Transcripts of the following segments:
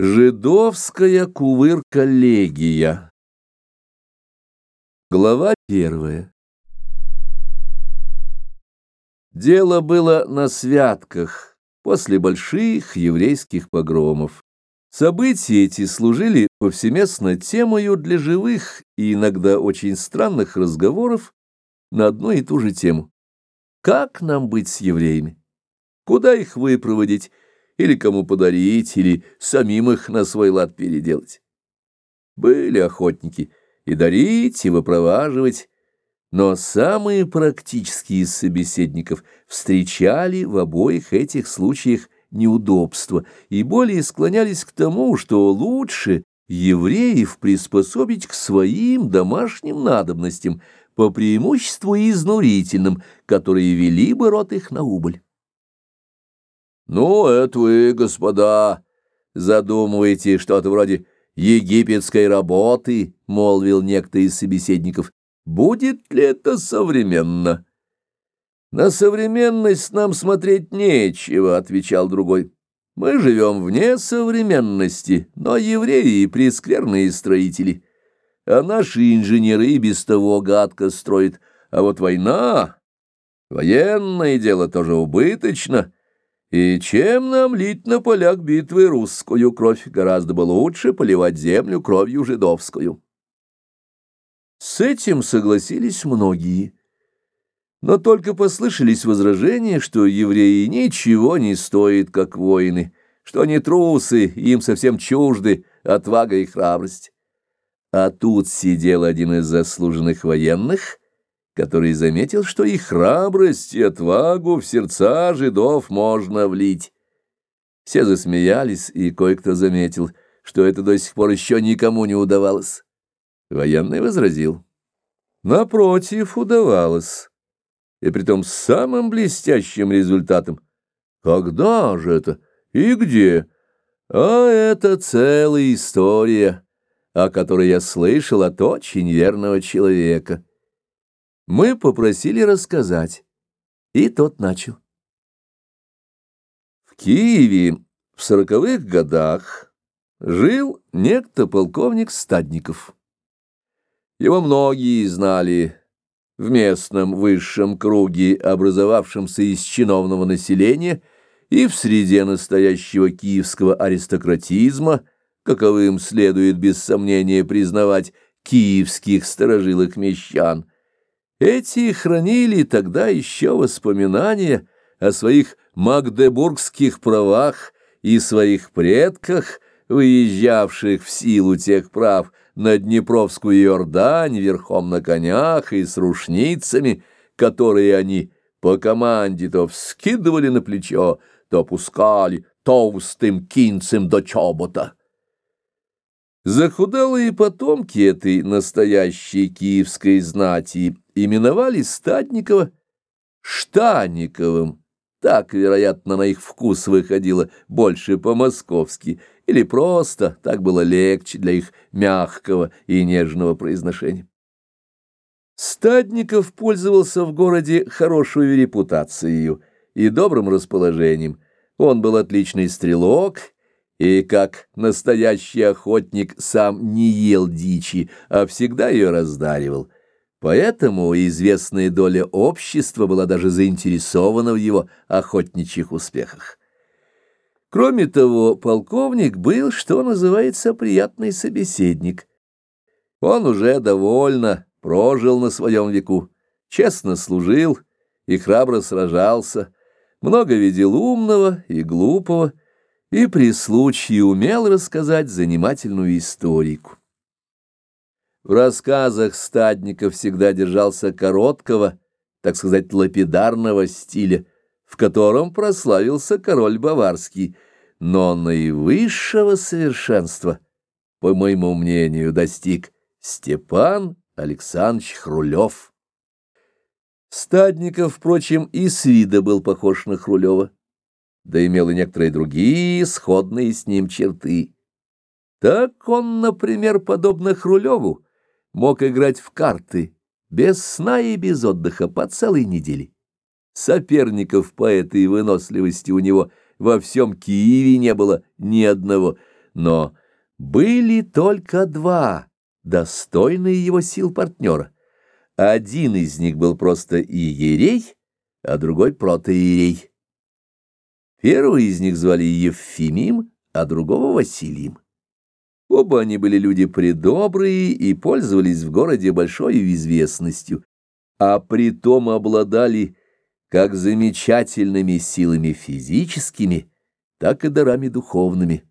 Жидовская кувырка-легия Глава первая Дело было на святках, после больших еврейских погромов. События эти служили повсеместно темою для живых и иногда очень странных разговоров на одну и ту же тему. Как нам быть с евреями? Куда их выпроводить? Или кому подарить, или самим их на свой лад переделать. Были охотники и дарить, и выпроваживать, но самые практические из собеседников встречали в обоих этих случаях неудобства и более склонялись к тому, что лучше евреев приспособить к своим домашним надобностям, по преимуществу изнурительным, которые вели бы рот их на убыль. «Ну, это вы, господа, задумываете что-то вроде египетской работы», — молвил некто из собеседников. «Будет ли это современно?» «На современность нам смотреть нечего», — отвечал другой. «Мы живем вне современности, но евреи — прескверные строители, а наши инженеры без того гадко строят, а вот война, военное дело тоже убыточно». И чем нам лить на полях битвы русскую кровь? Гораздо бы лучше поливать землю кровью жидовскую. С этим согласились многие. Но только послышались возражения, что евреи ничего не стоят, как воины, что они трусы, им совсем чужды отвага и храбрость. А тут сидел один из заслуженных военных — который заметил, что и храбрость, и отвагу в сердца жидов можно влить. Все засмеялись, и кое-кто заметил, что это до сих пор еще никому не удавалось. Военный возразил. Напротив, удавалось. И притом с самым блестящим результатом. Когда же это? И где? А это целая история, о которой я слышал от очень верного человека. Мы попросили рассказать, и тот начал. В Киеве в сороковых годах жил некто полковник Стадников. Его многие знали в местном высшем круге, образовавшемся из чиновного населения, и в среде настоящего киевского аристократизма, каковым следует без сомнения признавать киевских сторожилых мещан – эти хранили тогда еще воспоминания о своих магдебургских правах и своих предках, выезжавших в силу тех прав на Днепровскую Иордань верхом на конях и с рушницами, которые они по команде то вскидывали на плечо, то опускали толстым кинцем до чобота. Захудалые потомки этой настоящей киевской знати именовали Стадникова Штаниковым. Так, вероятно, на их вкус выходило больше по-московски, или просто так было легче для их мягкого и нежного произношения. Стадников пользовался в городе хорошей репутацией и добрым расположением. Он был отличный стрелок и, как настоящий охотник, сам не ел дичи, а всегда ее раздаривал. Поэтому известная доля общества была даже заинтересована в его охотничьих успехах. Кроме того, полковник был, что называется, приятный собеседник. Он уже довольно прожил на своем веку, честно служил и храбро сражался, много видел умного и глупого, и при случае умел рассказать занимательную историку. В рассказах стадника всегда держался короткого, так сказать, лапидарного стиля, в котором прославился король Баварский, но наивысшего совершенства, по моему мнению, достиг Степан Александрович Хрулев. Стадников, впрочем, и с вида был похож на Хрулева да имел и некоторые другие сходные с ним черты. Так он, например, подобно Хрулеву, мог играть в карты без сна и без отдыха по целой неделе. Соперников по этой выносливости у него во всем Киеве не было ни одного, Но были только два достойные его сил партнера. Один из них был просто иерей, а другой протоиерей. Первого из них звали Евфимием, а другого Василием. Оба они были люди предобрые и пользовались в городе большой известностью, а притом обладали как замечательными силами физическими, так и дарами духовными.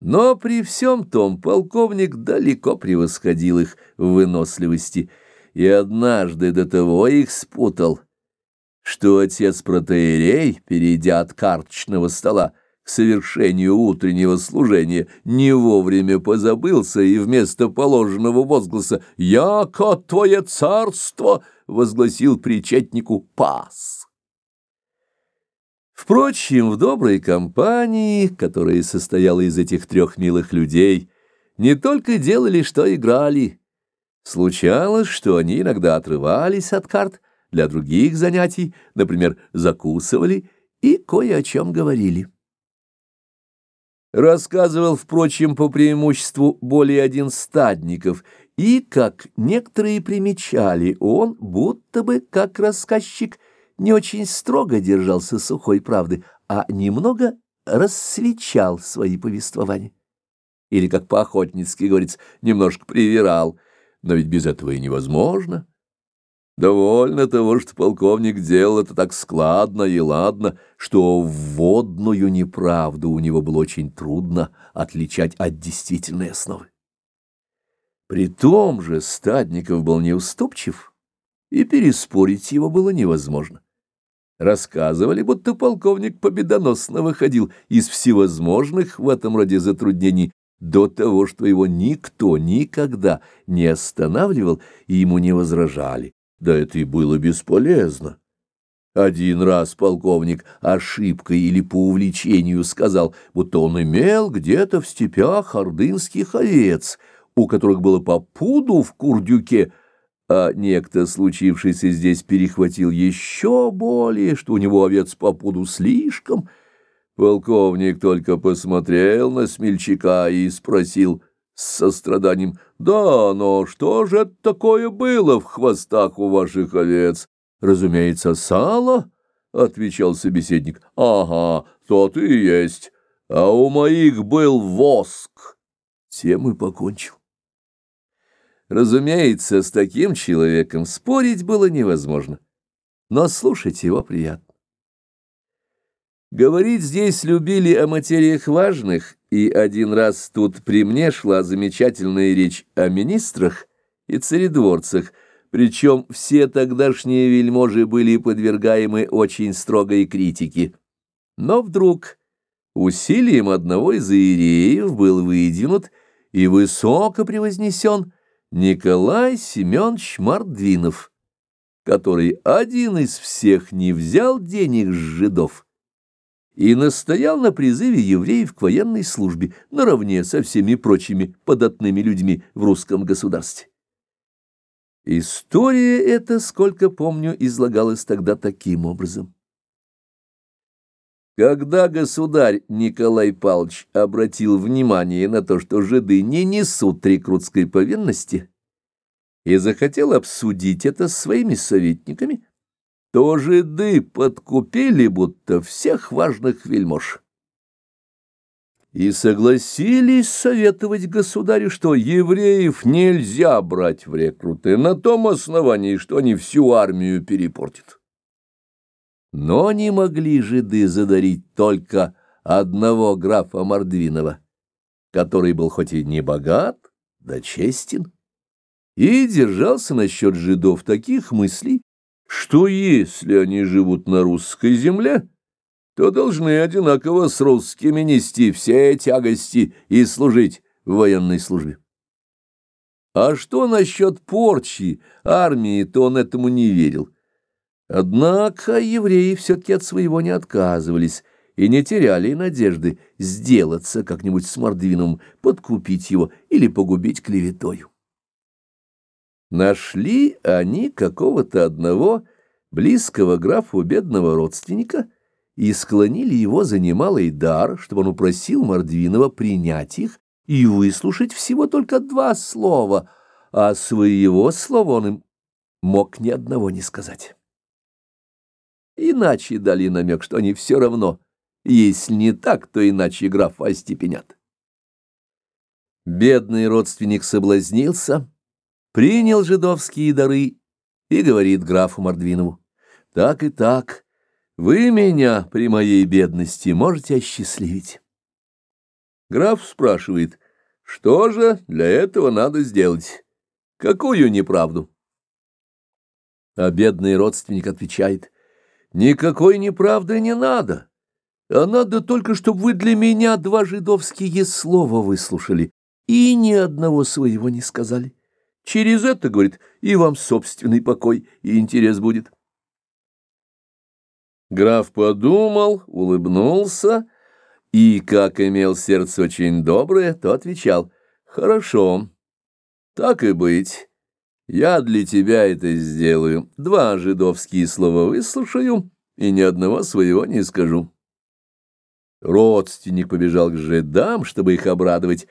Но при всем том полковник далеко превосходил их в выносливости, и однажды до того их спутал, что отец протеерей, перейдя от карточного стола, к совершению утреннего служения не вовремя позабылся и вместо положенного возгласа «Яко твое царство!» возгласил причетнику «Пас». Впрочем, в доброй компании, которая состояла из этих трех милых людей, не только делали, что играли. Случалось, что они иногда отрывались от карт для других занятий, например, закусывали и кое о чем говорили. Рассказывал, впрочем, по преимуществу более один стадников, и, как некоторые примечали, он, будто бы, как рассказчик, не очень строго держался сухой правды, а немного рассвечал свои повествования. Или, как по-охотницки говорится, немножко привирал, но ведь без этого и невозможно. Довольно того, что полковник делал это так складно и ладно, что вводную неправду у него было очень трудно отличать от действительной основы. При том же Стадников был неуступчив, и переспорить его было невозможно. Рассказывали, будто полковник победоносно выходил из всевозможных в этом роде затруднений до того, что его никто никогда не останавливал и ему не возражали. Да это и было бесполезно. Один раз полковник ошибкой или по увлечению сказал, будто он имел где-то в степях ордынских овец, у которых было по пуду в курдюке, а некто, случившийся здесь, перехватил еще более, что у него овец по пуду слишком. Полковник только посмотрел на смельчака и спросил — с состраданием. «Да, но что же это такое было в хвостах у ваших овец?» «Разумеется, сало», — отвечал собеседник. «Ага, тот и есть. А у моих был воск». Тем и покончил. Разумеется, с таким человеком спорить было невозможно, но слушать его приятно. Говорить здесь любили о материях важных, и один раз тут при мне шла замечательная речь о министрах и царедворцах, причем все тогдашние вельможи были подвергаемы очень строгой критике. Но вдруг усилием одного из иереев был выдвинут и высоко превознесен Николай Семенович Мордвинов, который один из всех не взял денег с жидов, и настоял на призыве евреев к военной службе наравне со всеми прочими податными людьми в русском государстве. История эта, сколько помню, излагалась тогда таким образом. Когда государь Николай Павлович обратил внимание на то, что жиды не несут рекрутской повинности, и захотел обсудить это с своими советниками, то жиды подкупили будто всех важных вельмож. И согласились советовать государю, что евреев нельзя брать в рекруты на том основании, что они всю армию перепортят. Но не могли жиды задарить только одного графа Мордвинова, который был хоть и не богат, да честен, и держался насчет жидов таких мыслей, что если они живут на русской земле, то должны одинаково с русскими нести все тягости и служить в военной службе. А что насчет порчи армии, то он этому не верил. Однако евреи все-таки от своего не отказывались и не теряли надежды сделаться как-нибудь с Мордвином, подкупить его или погубить клеветою. Нашли они какого-то одного близкого графу бедного родственника и склонили его за немалый дар, чтобы он упросил Мордвинова принять их и выслушать всего только два слова, а своего слова он им мог ни одного не сказать. Иначе дали намек, что они все равно, если не так, то иначе графа остепенят. Бедный родственник соблазнился, принял жидовские дары и говорит графу Мордвинову, «Так и так, вы меня при моей бедности можете осчастливить». Граф спрашивает, что же для этого надо сделать? Какую неправду? А бедный родственник отвечает, никакой неправды не надо, а надо только, чтобы вы для меня два жидовские слова выслушали и ни одного своего не сказали. Через это, говорит, и вам собственный покой и интерес будет. Граф подумал, улыбнулся и, как имел сердце очень доброе, то отвечал, «Хорошо, так и быть, я для тебя это сделаю, два жидовские слова выслушаю и ни одного своего не скажу». Родственник побежал к жидам, чтобы их обрадовать,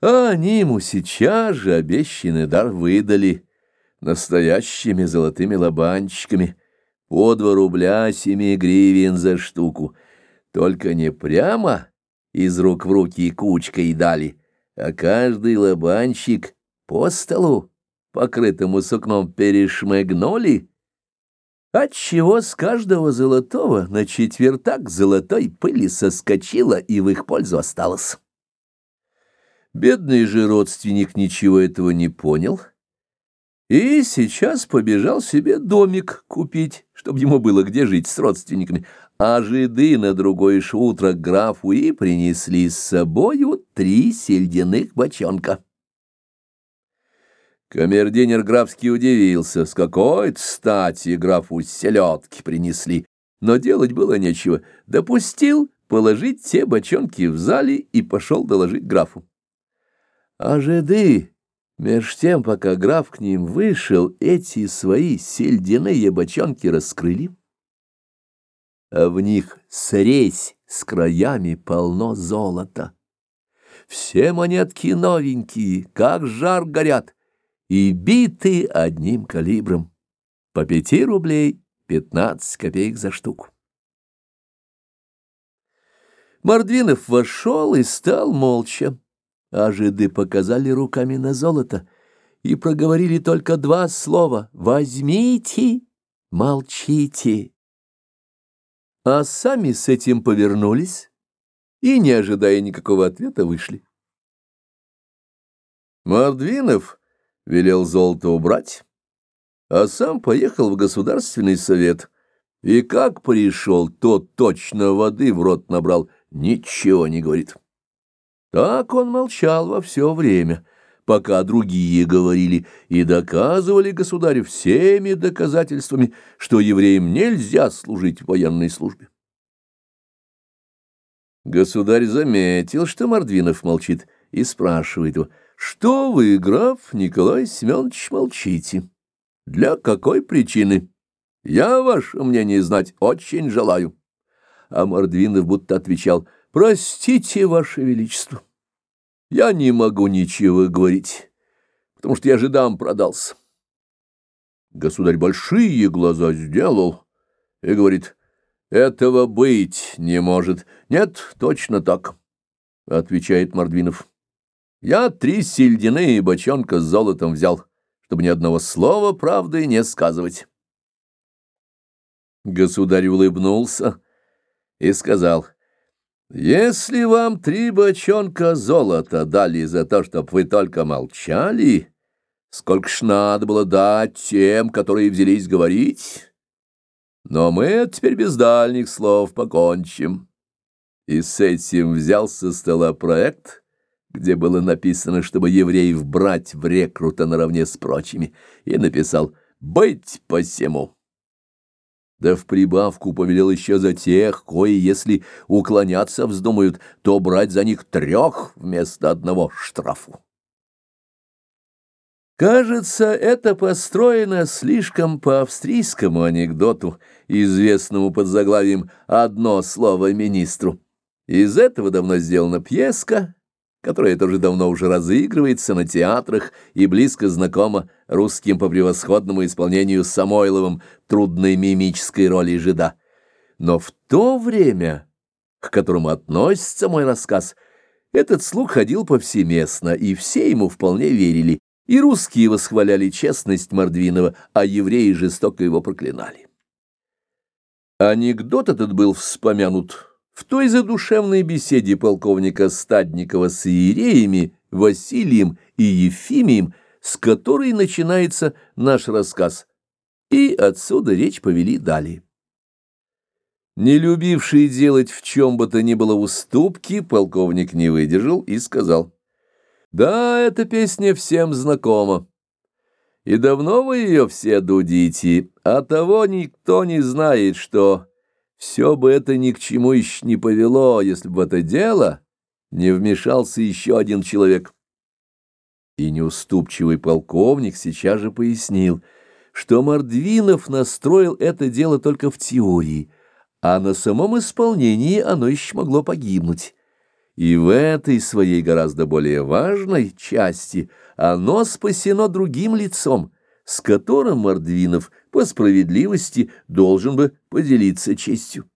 а они ему сейчас же обещанный дар выдали настоящими золотыми лобанчиками по два рубля семи гривен за штуку — только не прямо из рук в руки кучкой дали, а каждый лобанщик по столу, покрытому сукном, перешмыгнули, отчего с каждого золотого на четвертак золотой пыли соскочила и в их пользу осталось. Бедный же родственник ничего этого не понял и сейчас побежал себе домик купить, чтобы ему было где жить с родственниками, а жиды на другое ж утро графу и принесли с собою три сельдяных бочонка. Камердинер графский удивился, с какой-то стати графу селедки принесли, но делать было нечего, допустил положить те бочонки в зале и пошел доложить графу. А жиды, меж тем, пока граф к ним вышел, эти свои сельдяные бочонки раскрыли, а в них срезь с краями полно золота. Все монетки новенькие, как жар горят, и биты одним калибром. По пяти рублей пятнадцать копеек за штуку. Мордвинов вошел и стал молча, а жиды показали руками на золото и проговорили только два слова «Возьмите, молчите» а сами с этим повернулись и, не ожидая никакого ответа, вышли. Мордвинов велел золото убрать, а сам поехал в Государственный совет, и как пришел, тот точно воды в рот набрал, ничего не говорит. Так он молчал во все время — пока другие говорили и доказывали государю всеми доказательствами, что евреям нельзя служить в военной службе. Государь заметил, что Мордвинов молчит, и спрашивает его, «Что вы, граф Николай Семенович, молчите? Для какой причины? Я ваше мнение знать очень желаю». А Мордвинов будто отвечал, «Простите, ваше величество». Я не могу ничего говорить, потому что я жидам продался. Государь большие глаза сделал и говорит, этого быть не может. Нет, точно так, отвечает Мордвинов. Я три сельдяные и бочонка с золотом взял, чтобы ни одного слова правды не сказывать. Государь улыбнулся и сказал — если вам три бочонка золота дали за то, чтоб вы только молчали, сколько ж надо было дать тем, которые взялись говорить? Но мы теперь без дальних слов покончим. И с этим взял со стола проект, где было написано, чтобы евреев брать в рекрута наравне с прочими, и написал «Быть посему» да в прибавку повелел еще за тех, кои, если уклоняться вздумают, то брать за них трех вместо одного штрафу. Кажется, это построено слишком по австрийскому анекдоту, известному под заглавием «Одно слово министру». Из этого давно сделана пьеска, которая тоже давно уже разыгрывается на театрах и близко знакома русским по превосходному исполнению Самойловым трудной мимической роли жида. Но в то время, к которому относится мой рассказ, этот слух ходил повсеместно, и все ему вполне верили, и русские восхваляли честность Мордвинова, а евреи жестоко его проклинали. Анекдот этот был вспомянут в той задушевной беседе полковника Стадникова с иереями Василием и Ефимием, с которой начинается наш рассказ, и отсюда речь повели далее. Не любивший делать в чем бы то ни было уступки, полковник не выдержал и сказал — да, эта песня всем знакома. И давно вы ее все дудите, а того никто не знает, что все бы это ни к чему еще не повело, если бы в это дело не вмешался еще один человек. И неуступчивый полковник сейчас же пояснил, что Мордвинов настроил это дело только в теории, а на самом исполнении оно еще могло погибнуть. И в этой своей гораздо более важной части оно спасено другим лицом, с которым Мордвинов по справедливости должен бы поделиться честью.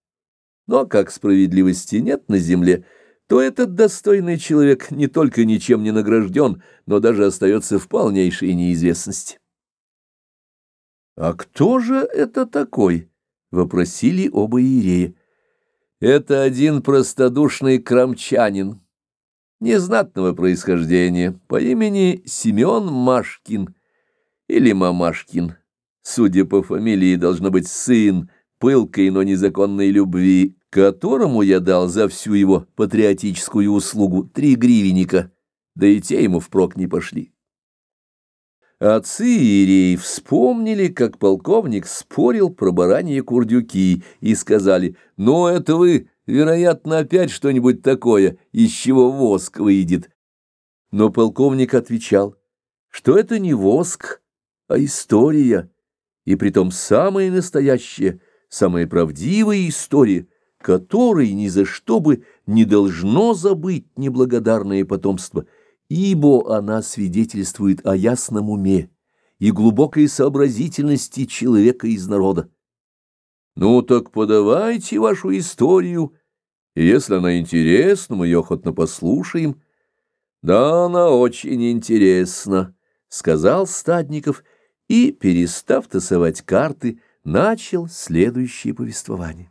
Но как справедливости нет на земле, то этот достойный человек не только ничем не награжден, но даже остается в полнейшей неизвестности. «А кто же это такой?» — вопросили оба иерея. Это один простодушный крамчанин, незнатного происхождения, по имени Семен Машкин или Мамашкин. Судя по фамилии, должно быть сын пылкой, но незаконной любви, которому я дал за всю его патриотическую услугу три гривенника, да и те ему впрок не пошли. Отцы Иерей вспомнили, как полковник спорил про бараньи курдюки и сказали, «Ну, это вы, вероятно, опять что-нибудь такое, из чего воск выйдет». Но полковник отвечал, что это не воск, а история, и притом самая настоящая, самая правдивая история, которой ни за что бы не должно забыть неблагодарное потомство — ибо она свидетельствует о ясном уме и глубокой сообразительности человека из народа. Ну так подавайте вашу историю, если она интересна, мы ее охотно послушаем. Да, она очень интересна, — сказал Стадников, и, перестав тасовать карты, начал следующее повествование.